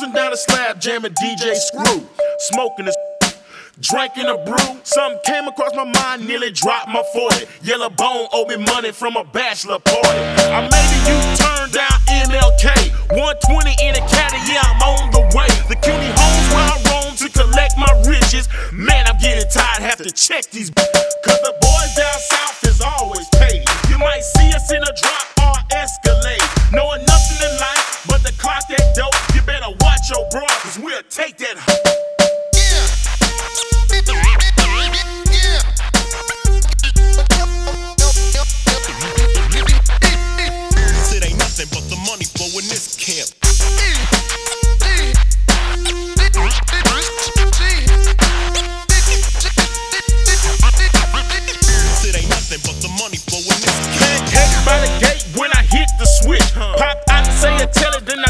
Cruising down the slab, jamming DJ Screw. Smoking this. Drinking a brew, something came across my mind, nearly dropped my 40. Yellow Bone owed me money from a bachelor party. I made a U-turn down MLK, 120 in a caddy, yeah, I'm on the way. The Cuney homes where I roam to collect my riches. Man, I'm getting tired, have to check these. Your bro, cause we'll take that. It ain't nothing but the money flow in this camp. It ain't nothing but the money this camp. Headed by the gate when I hit the switch. Pop out and say it, tell it, then I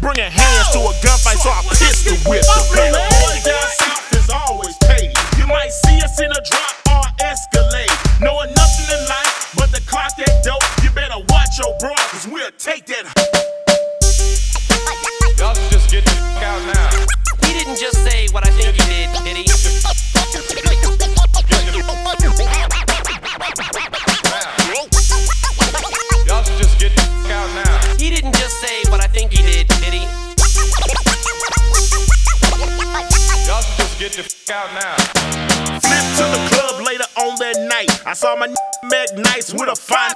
bringing hands to a gunfight, so I pistol whipped him. Night. I saw my Mac Nice with a fine.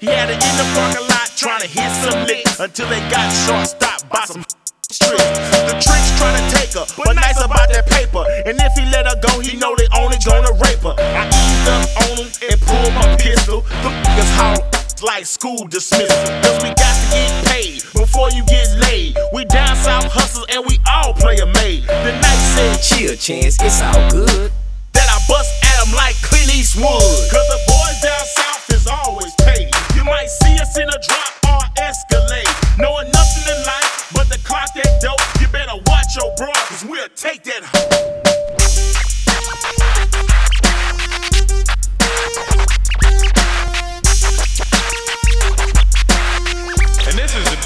He had it in the parking lot trying to hit some licks until they got short stopped by some tricks. The tricks trying to take her, but nice about that paper. And if he let her go, he know they only gonna rape her. I eased up on him and pulled my pistol. The niggas howl like school dismissal. Cause we got to get paid before you get laid. We down south hustlers and we all play a maid. The night said, Chill, chance, it's all good.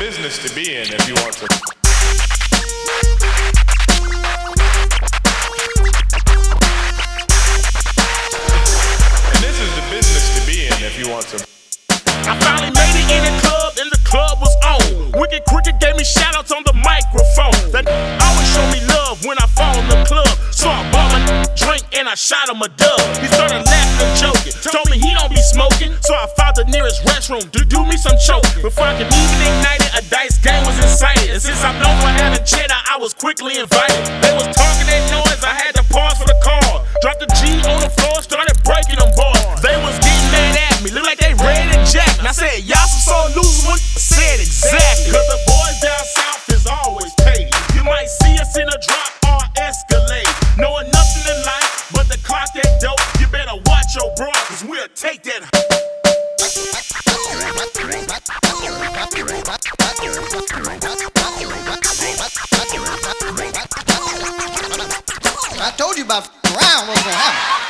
Business to be in if you want to. And this is the business to be in if you want to. I finally made it in the club and the club was on. Wicked Cricket gave me shout outs on the microphone. That always show me love when I fall in the club. So I bought my drink and I shot him a dub. He started laughing and joking nearest restroom. Do do me some choke. Before I could even ignite it, a dice game was incited. And since I'm known for having cheddar, I was quickly invited. They was talking that noise, I had to pause for the call. Dropped the G on the floor, started breaking them bars. They was getting mad at me, look like they ready to jack. And I said, y'all some soul losers what said exactly. Cause the boys down south is always paid. You might see us in a drop or escalade. Knowing nothing in life but the clock that dope. You better watch your bra, cause we'll take that. I told you about around was gonna happen.